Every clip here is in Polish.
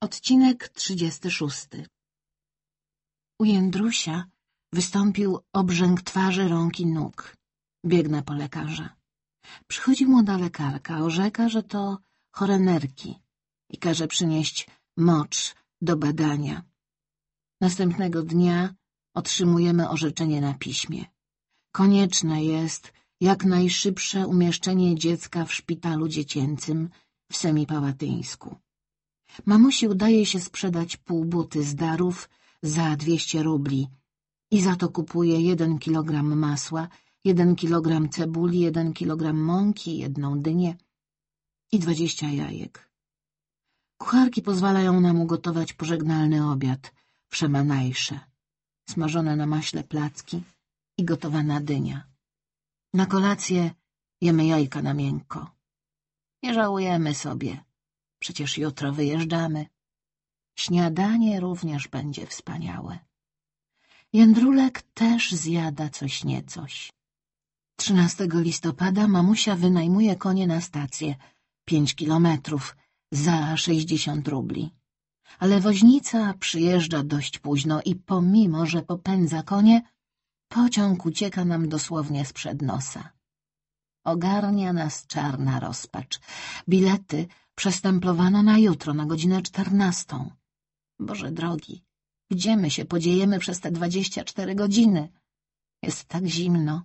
Odcinek 36 U Jędrusia wystąpił obrzęk twarzy, rąk i nóg. Biegnę po lekarza. Przychodzi młoda lekarka, orzeka, że to chore nerki i każe przynieść mocz do badania. Następnego dnia otrzymujemy orzeczenie na piśmie. Konieczne jest jak najszybsze umieszczenie dziecka w szpitalu dziecięcym w Semipałatyńsku. Mamusi udaje się sprzedać pół buty z darów za dwieście rubli i za to kupuje jeden kilogram masła, jeden kilogram cebuli, jeden kilogram mąki, jedną dynię i dwadzieścia jajek. Kucharki pozwalają nam ugotować pożegnalny obiad, wszemanajsze, smażone na maśle placki i gotowana dynia. Na kolację jemy jajka na miękko. Nie żałujemy sobie, przecież jutro wyjeżdżamy. Śniadanie również będzie wspaniałe. Jędrulek też zjada coś niecoś. 13 listopada mamusia wynajmuje konie na stację, pięć kilometrów, za sześćdziesiąt rubli. Ale woźnica przyjeżdża dość późno i pomimo, że popędza konie, pociąg ucieka nam dosłownie sprzed nosa. Ogarnia nas czarna rozpacz. Bilety przestęplowano na jutro, na godzinę czternastą. Boże drogi, gdzie my się podziejemy przez te dwadzieścia cztery godziny? Jest tak zimno.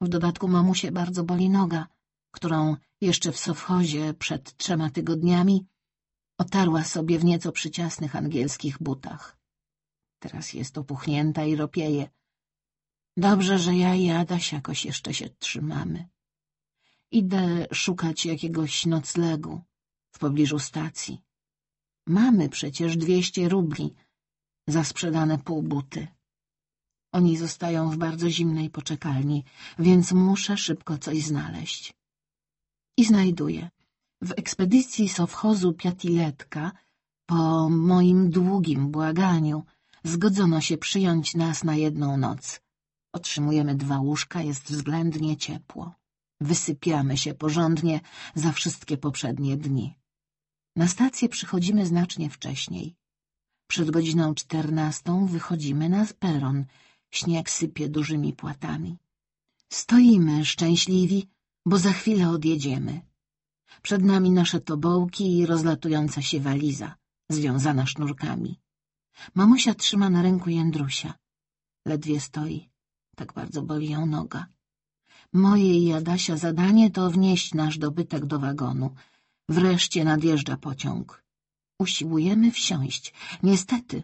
W dodatku mamusie bardzo boli noga, którą jeszcze w sowchozie przed trzema tygodniami otarła sobie w nieco przyciasnych angielskich butach. Teraz jest opuchnięta i ropieje. Dobrze, że ja i Adaś jakoś jeszcze się trzymamy. Idę szukać jakiegoś noclegu w pobliżu stacji. Mamy przecież dwieście rubli za sprzedane półbuty. Oni zostają w bardzo zimnej poczekalni, więc muszę szybko coś znaleźć. I znajduję. W ekspedycji sowchozu Piatiletka, po moim długim błaganiu, zgodzono się przyjąć nas na jedną noc. Otrzymujemy dwa łóżka, jest względnie ciepło. Wysypiamy się porządnie za wszystkie poprzednie dni. Na stację przychodzimy znacznie wcześniej. Przed godziną czternastą wychodzimy na peron. Śnieg sypie dużymi płatami. Stoimy szczęśliwi, bo za chwilę odjedziemy. Przed nami nasze tobołki i rozlatująca się waliza, związana sznurkami. Mamusia trzyma na ręku Jędrusia. Ledwie stoi, tak bardzo boli ją noga. Moje i Adasia zadanie to wnieść nasz dobytek do wagonu. Wreszcie nadjeżdża pociąg. Usiłujemy wsiąść. Niestety,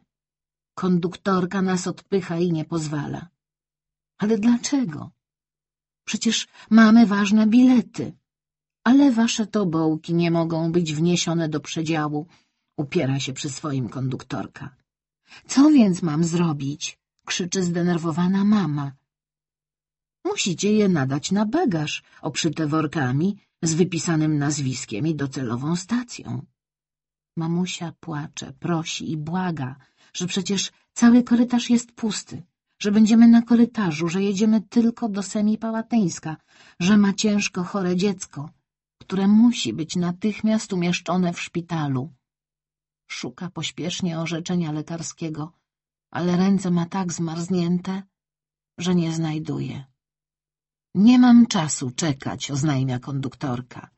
konduktorka nas odpycha i nie pozwala. Ale dlaczego? Przecież mamy ważne bilety. Ale wasze tobołki nie mogą być wniesione do przedziału, upiera się przy swoim konduktorka. Co więc mam zrobić? krzyczy zdenerwowana mama. Musicie je nadać na bagaż, obszyte workami, z wypisanym nazwiskiem i docelową stacją. Mamusia płacze, prosi i błaga, że przecież cały korytarz jest pusty, że będziemy na korytarzu, że jedziemy tylko do Semipałatyńska, że ma ciężko chore dziecko, które musi być natychmiast umieszczone w szpitalu. Szuka pośpiesznie orzeczenia lekarskiego, ale ręce ma tak zmarznięte, że nie znajduje. Nie mam czasu czekać, oznajmia konduktorka.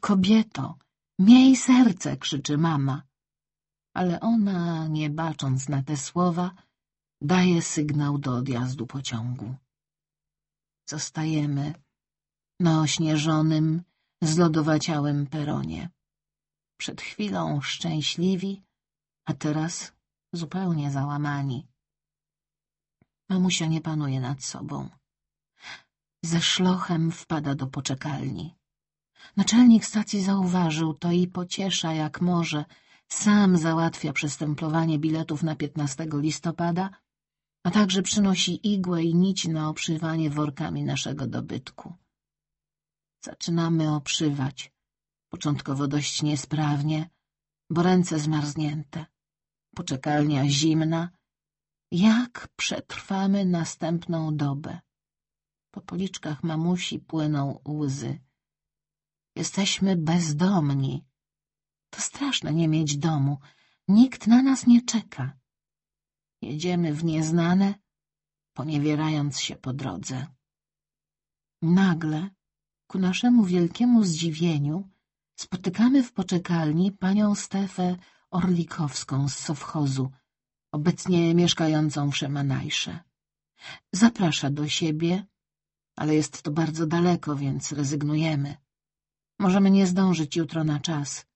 Kobieto, miej serce, krzyczy mama. Ale ona, nie bacząc na te słowa, daje sygnał do odjazdu pociągu. Zostajemy na ośnieżonym, zlodowaciałym peronie. Przed chwilą szczęśliwi, a teraz zupełnie załamani. Mamusia nie panuje nad sobą. Ze szlochem wpada do poczekalni. Naczelnik stacji zauważył to i pociesza jak może. Sam załatwia przestemplowanie biletów na 15 listopada, a także przynosi igłę i nić na obszywanie workami naszego dobytku. Zaczynamy obszywać, początkowo dość niesprawnie, bo ręce zmarznięte, poczekalnia zimna. Jak przetrwamy następną dobę? Po policzkach mamusi płyną łzy. Jesteśmy bezdomni. To straszne nie mieć domu, Nikt na nas nie czeka. Jedziemy w nieznane, poniewierając się po drodze. Nagle, ku naszemu wielkiemu zdziwieniu, spotykamy w poczekalni panią Stefę Orlikowską z sowchozu, obecnie mieszkającą w Szemanajsze. Zaprasza do siebie, ale jest to bardzo daleko, więc rezygnujemy. Możemy nie zdążyć jutro na czas,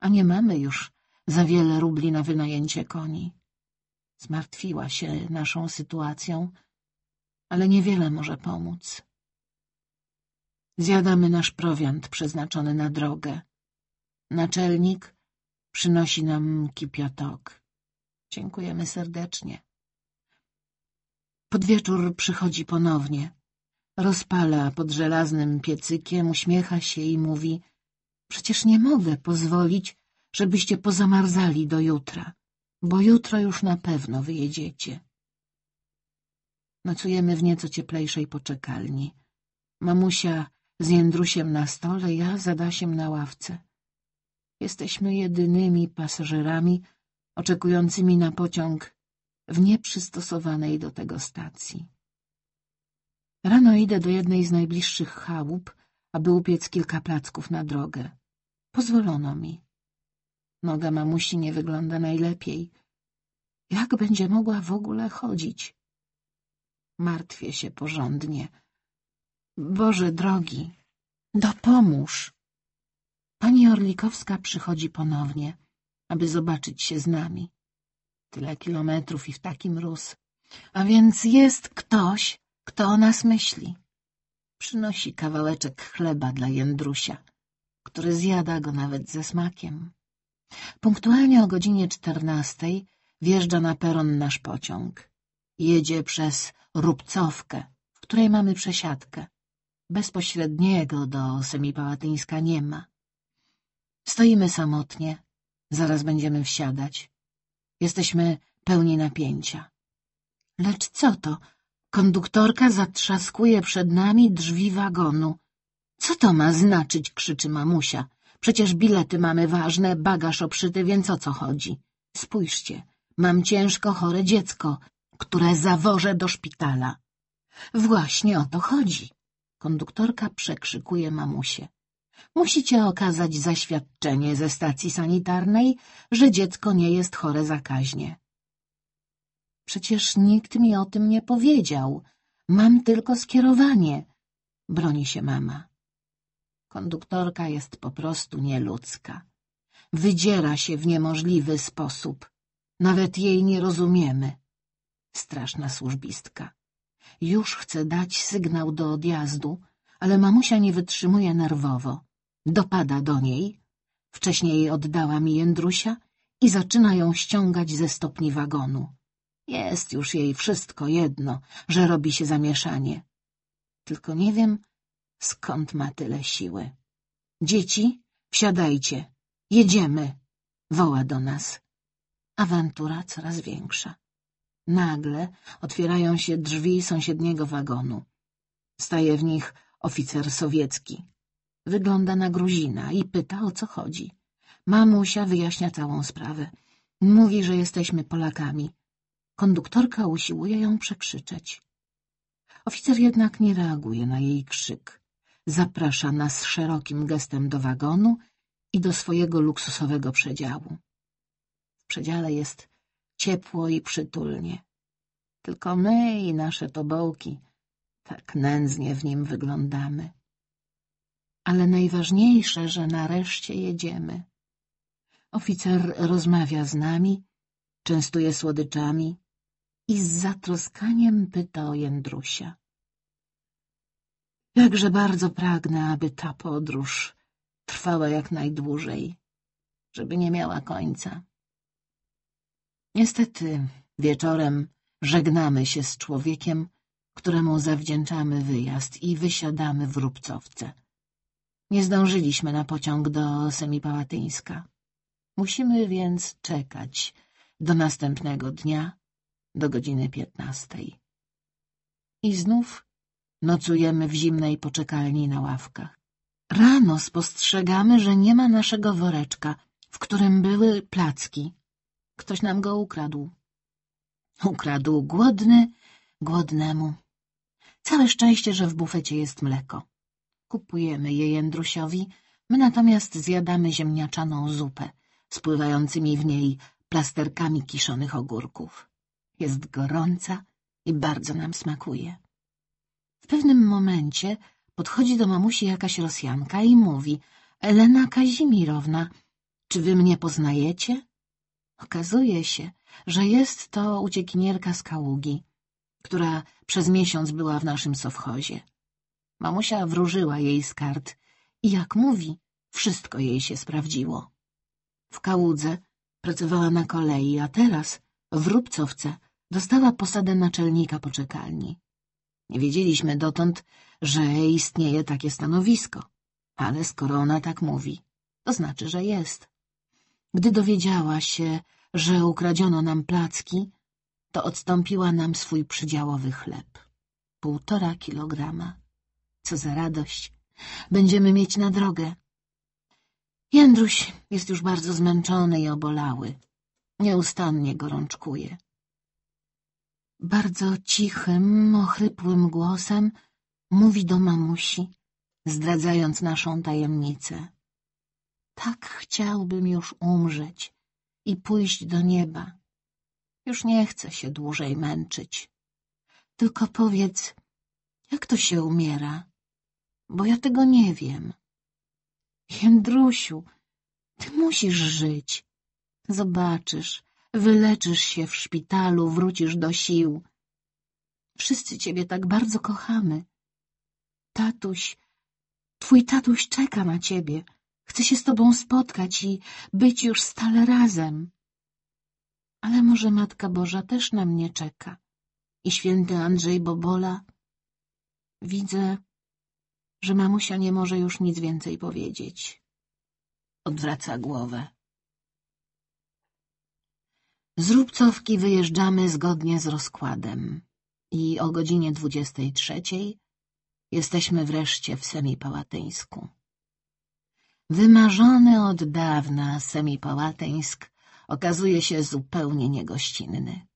a nie mamy już za wiele rubli na wynajęcie koni. Zmartwiła się naszą sytuacją, ale niewiele może pomóc. Zjadamy nasz prowiant przeznaczony na drogę. Naczelnik przynosi nam kipiotok. Dziękujemy serdecznie. Pod wieczór przychodzi ponownie. Rozpala pod żelaznym piecykiem, uśmiecha się i mówi — Przecież nie mogę pozwolić, żebyście pozamarzali do jutra, bo jutro już na pewno wyjedziecie. Nocujemy w nieco cieplejszej poczekalni. Mamusia z Jędrusiem na stole, ja z Adasiem na ławce. Jesteśmy jedynymi pasażerami oczekującymi na pociąg w nieprzystosowanej do tego stacji. Rano idę do jednej z najbliższych chałup, aby upiec kilka placków na drogę. Pozwolono mi. Noga mamusi nie wygląda najlepiej. Jak będzie mogła w ogóle chodzić? Martwię się porządnie. Boże drogi, dopomóż! Pani Orlikowska przychodzi ponownie, aby zobaczyć się z nami. Tyle kilometrów i w taki mróz. A więc jest ktoś, kto o nas myśli. Przynosi kawałeczek chleba dla Jędrusia, który zjada go nawet ze smakiem. Punktualnie o godzinie czternastej wjeżdża na peron nasz pociąg. Jedzie przez Rubcowkę, w której mamy przesiadkę. Bezpośredniego do Semipałatyńska nie ma. Stoimy samotnie, zaraz będziemy wsiadać. Jesteśmy pełni napięcia. Lecz co to? Konduktorka zatrzaskuje przed nami drzwi wagonu. Co to ma znaczyć? krzyczy mamusia. Przecież bilety mamy ważne, bagaż obszyty, więc o co chodzi? Spójrzcie, mam ciężko chore dziecko, które zawożę do szpitala. Właśnie o to chodzi. Konduktorka przekrzykuje mamusie. Musicie okazać zaświadczenie ze stacji sanitarnej, że dziecko nie jest chore zakaźnie. Przecież nikt mi o tym nie powiedział. Mam tylko skierowanie. Broni się mama. Konduktorka jest po prostu nieludzka. Wydziera się w niemożliwy sposób. Nawet jej nie rozumiemy. Straszna służbistka. Już chce dać sygnał do odjazdu, ale mamusia nie wytrzymuje nerwowo. Dopada do niej. Wcześniej oddała mi Jędrusia i zaczyna ją ściągać ze stopni wagonu. Jest już jej wszystko jedno, że robi się zamieszanie. Tylko nie wiem, skąd ma tyle siły. Dzieci, wsiadajcie, jedziemy, woła do nas. Awantura coraz większa. Nagle otwierają się drzwi sąsiedniego wagonu. Staje w nich oficer sowiecki. Wygląda na Gruzina i pyta, o co chodzi. Mamusia wyjaśnia całą sprawę. Mówi, że jesteśmy Polakami. Konduktorka usiłuje ją przekrzyczeć. Oficer jednak nie reaguje na jej krzyk. Zaprasza nas szerokim gestem do wagonu i do swojego luksusowego przedziału. W przedziale jest ciepło i przytulnie. Tylko my i nasze tobołki tak nędznie w nim wyglądamy. Ale najważniejsze, że nareszcie jedziemy. Oficer rozmawia z nami, częstuje słodyczami i z zatroskaniem pyta o Jędrusia. Jakże bardzo pragnę, aby ta podróż trwała jak najdłużej, żeby nie miała końca. Niestety wieczorem żegnamy się z człowiekiem, któremu zawdzięczamy wyjazd i wysiadamy w Rubcowce. Nie zdążyliśmy na pociąg do Semipałatyńska. Musimy więc czekać do następnego dnia, do godziny piętnastej. I znów nocujemy w zimnej poczekalni na ławkach. Rano spostrzegamy, że nie ma naszego woreczka, w którym były placki. Ktoś nam go ukradł. Ukradł głodny głodnemu. Całe szczęście, że w bufecie jest mleko. Kupujemy je Jędrusiowi, my natomiast zjadamy ziemniaczaną zupę, spływającymi w niej plasterkami kiszonych ogórków. Jest gorąca i bardzo nam smakuje. W pewnym momencie podchodzi do mamusi jakaś Rosjanka i mówi — Elena Kazimirowna, czy wy mnie poznajecie? Okazuje się, że jest to uciekinierka z Kaługi, która przez miesiąc była w naszym sowchozie. Mamusia wróżyła jej z kart i jak mówi, wszystko jej się sprawdziło. W Kałudze pracowała na kolei, a teraz w Rubcowce dostała posadę naczelnika poczekalni. Nie wiedzieliśmy dotąd, że istnieje takie stanowisko, ale skoro ona tak mówi, to znaczy, że jest. Gdy dowiedziała się, że ukradziono nam placki, to odstąpiła nam swój przydziałowy chleb. Półtora kilograma. Co za radość. Będziemy mieć na drogę. Jędruś jest już bardzo zmęczony i obolały. Nieustannie gorączkuje. Bardzo cichym, ochrypłym głosem mówi do mamusi, zdradzając naszą tajemnicę. Tak chciałbym już umrzeć i pójść do nieba. Już nie chcę się dłużej męczyć. Tylko powiedz, jak to się umiera, bo ja tego nie wiem. Jędrusiu, ty musisz żyć. Zobaczysz, wyleczysz się w szpitalu, wrócisz do sił. Wszyscy ciebie tak bardzo kochamy. Tatuś, twój tatuś czeka na ciebie. Chce się z tobą spotkać i być już stale razem. Ale może Matka Boża też na mnie czeka i święty Andrzej Bobola. Widzę, że mamusia nie może już nic więcej powiedzieć. Odwraca głowę. Z Rubcowki wyjeżdżamy zgodnie z rozkładem i o godzinie dwudziestej trzeciej jesteśmy wreszcie w Semipałatyńsku. Wymarzony od dawna Semipałatyńsk okazuje się zupełnie niegościnny.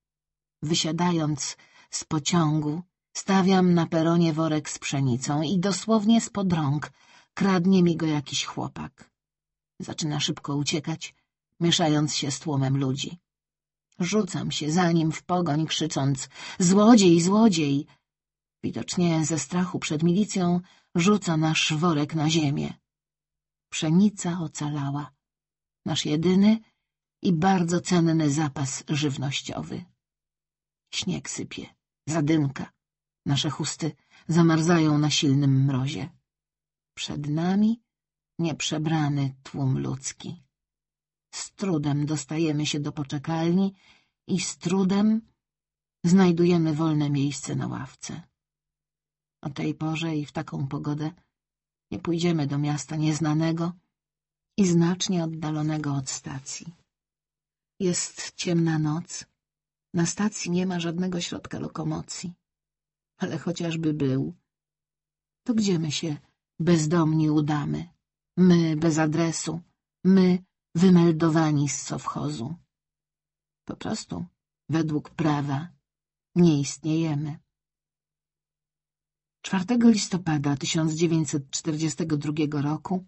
Wysiadając z pociągu, stawiam na peronie worek z pszenicą i dosłownie spod rąk kradnie mi go jakiś chłopak. Zaczyna szybko uciekać, mieszając się z tłumem ludzi. Rzucam się za nim w pogoń, krzycząc — złodziej, złodziej! Widocznie ze strachu przed milicją rzuca nasz worek na ziemię. Pszenica ocalała. Nasz jedyny i bardzo cenny zapas żywnościowy. Śnieg sypie, zadymka. Nasze chusty zamarzają na silnym mrozie. Przed nami nieprzebrany tłum ludzki. Z trudem dostajemy się do poczekalni i z trudem znajdujemy wolne miejsce na ławce. O tej porze i w taką pogodę nie pójdziemy do miasta nieznanego i znacznie oddalonego od stacji. Jest ciemna noc. Na stacji nie ma żadnego środka lokomocji. Ale chociażby był, to gdzie my się bezdomni udamy? My bez adresu, my wymeldowani z sowchozu. Po prostu, według prawa, nie istniejemy. 4 listopada 1942 roku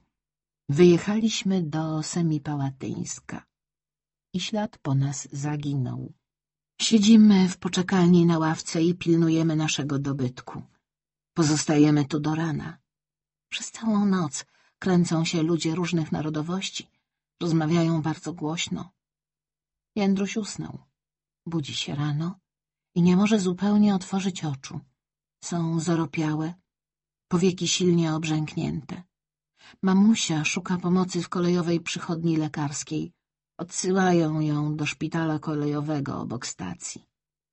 wyjechaliśmy do Semipałatyńska i ślad po nas zaginął. Siedzimy w poczekalni na ławce i pilnujemy naszego dobytku. Pozostajemy tu do rana. Przez całą noc kręcą się ludzie różnych narodowości, rozmawiają bardzo głośno. Jędruś usnął. Budzi się rano i nie może zupełnie otworzyć oczu. Są zoropiałe, powieki silnie obrzęknięte. Mamusia szuka pomocy w kolejowej przychodni lekarskiej. Odsyłają ją do szpitala kolejowego obok stacji.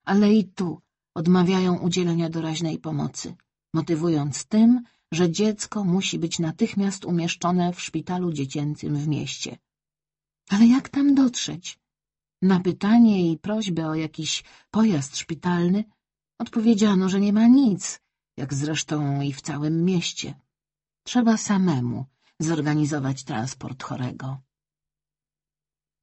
Ale i tu odmawiają udzielenia doraźnej pomocy, motywując tym, że dziecko musi być natychmiast umieszczone w szpitalu dziecięcym w mieście. Ale jak tam dotrzeć? Na pytanie i prośbę o jakiś pojazd szpitalny odpowiedziano, że nie ma nic, jak zresztą i w całym mieście. Trzeba samemu zorganizować transport chorego.